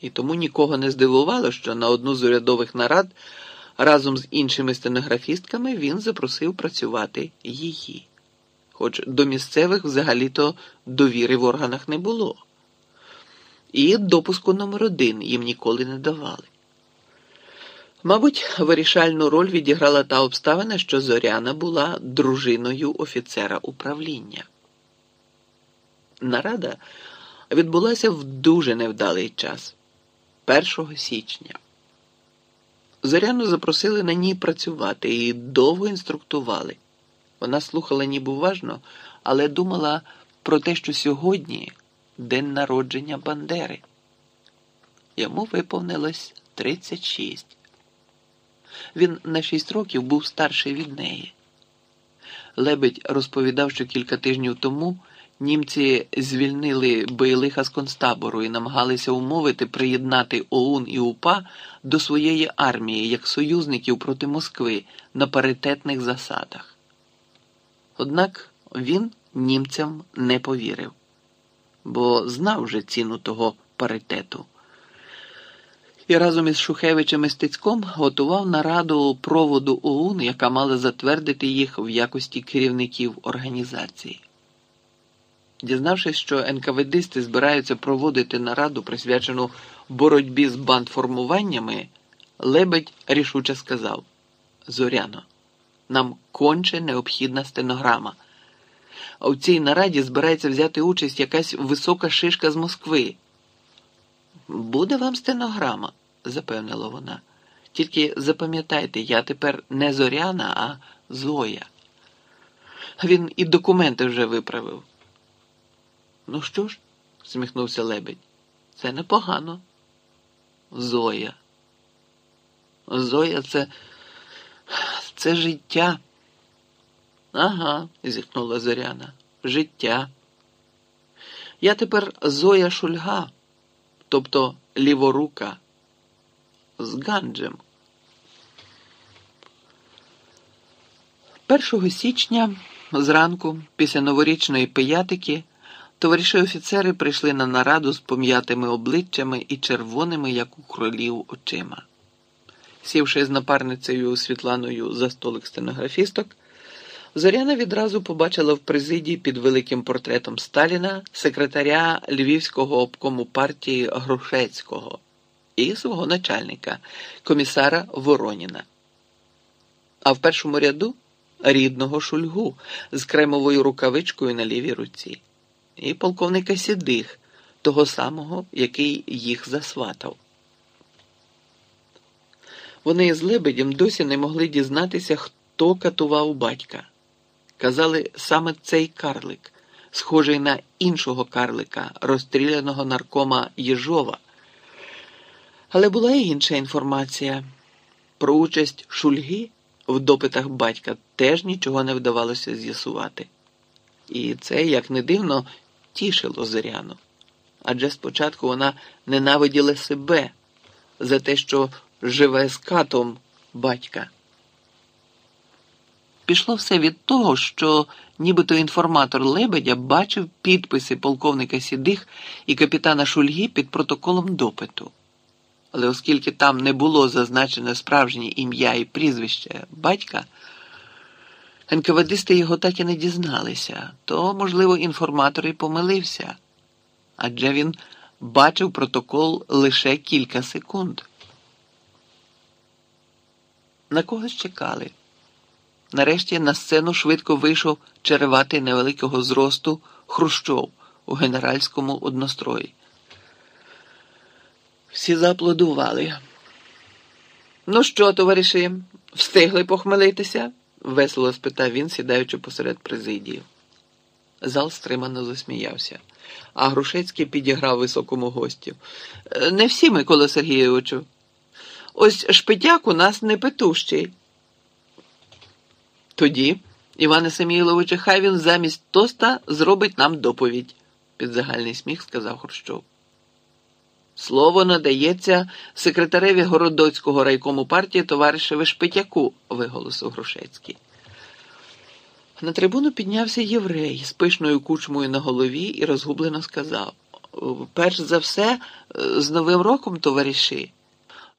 І тому нікого не здивувало, що на одну з урядових нарад разом з іншими стенографістками він запросив працювати її. Хоч до місцевих взагалі-то довіри в органах не було. І допуску номер один їм ніколи не давали. Мабуть, вирішальну роль відіграла та обставина, що Зоряна була дружиною офіцера управління. Нарада відбулася в дуже невдалий час 1 січня. Зоряну запросили на ній працювати і довго інструктували. Вона слухала ніби уважно, але думала про те, що сьогодні день народження Бандери. Йому виповнилось 36. Він на 6 років був старший від неї. Лебедь розповідав, що кілька тижнів тому німці звільнили боєлиха з концтабору і намагалися умовити приєднати ОУН і УПА до своєї армії як союзників проти Москви на паритетних засадах. Однак він німцям не повірив, бо знав вже ціну того паритету. І разом із Шухевичем і Стецьком готував нараду проводу ОУН, яка мала затвердити їх в якості керівників організації. Дізнавшись, що НКВДисти збираються проводити нараду, присвячену боротьбі з бандформуваннями, Лебедь рішуче сказав: Зоряно, нам конче необхідна стенограма. А в цій нараді збирається взяти участь якась висока шишка з Москви. Буде вам стенограма, запевнила вона. Тільки запам'ятайте, я тепер не Зоряна, а Зоя. Він і документи вже виправив. Ну що ж, сміхнувся лебедь, це непогано. Зоя. Зоя це це життя. Ага, зітхнула Зоряна. Життя. Я тепер Зоя Шульга, тобто ліворука, з Ганджем. 1 січня зранку, після новорічної пиятики, товариші офіцери прийшли на нараду з пом'ятими обличчями і червоними, як у кролів, очима. Сівши з напарницею Світланою за столик стенографісток, Зоряна відразу побачила в президії під великим портретом Сталіна секретаря Львівського обкому партії Грушецького і свого начальника, комісара Вороніна. А в першому ряду рідного шульгу з кремовою рукавичкою на лівій руці, і полковника Сідих, того самого, який їх засватав. Вони з Лебедем досі не могли дізнатися, хто катував батька. Казали саме цей карлик, схожий на іншого карлика, розстріляного наркома Єжова. Але була і інша інформація. Про участь Шульги в допитах батька теж нічого не вдавалося з'ясувати. І це, як не дивно, тішило Зоряну. Адже спочатку вона ненавиділа себе за те, що живе з катом батька. Пішло все від того, що нібито інформатор Лебедя бачив підписи полковника Сідих і капітана Шульги під протоколом допиту. Але оскільки там не було зазначено справжнє ім'я і прізвище батька, НКВДисти його так і не дізналися, то, можливо, інформатор і помилився, адже він бачив протокол лише кілька секунд. На когось чекали. Нарешті на сцену швидко вийшов череватий невеликого зросту Хрущов у генеральському однострої. Всі зааплодували. Ну що, товариші, встигли похмелитися? Весело спитав він, сідаючи посеред президії. Зал стримано засміявся, а Грушецький підіграв високому гостю. Не всі, Микола Сергійовичу. Ось шпитяк у нас не петущий. Тоді, Іване Самійловичу, хай він замість тоста зробить нам доповідь, під загальний сміх сказав Хрущов. Слово надається секретареві Городоцького райкому партії товаришеві Шпитяку, виголосив Грушецький. На трибуну піднявся єврей з пишною кучмою на голові і розгублено сказав Перш за все, з Новим роком, товариші.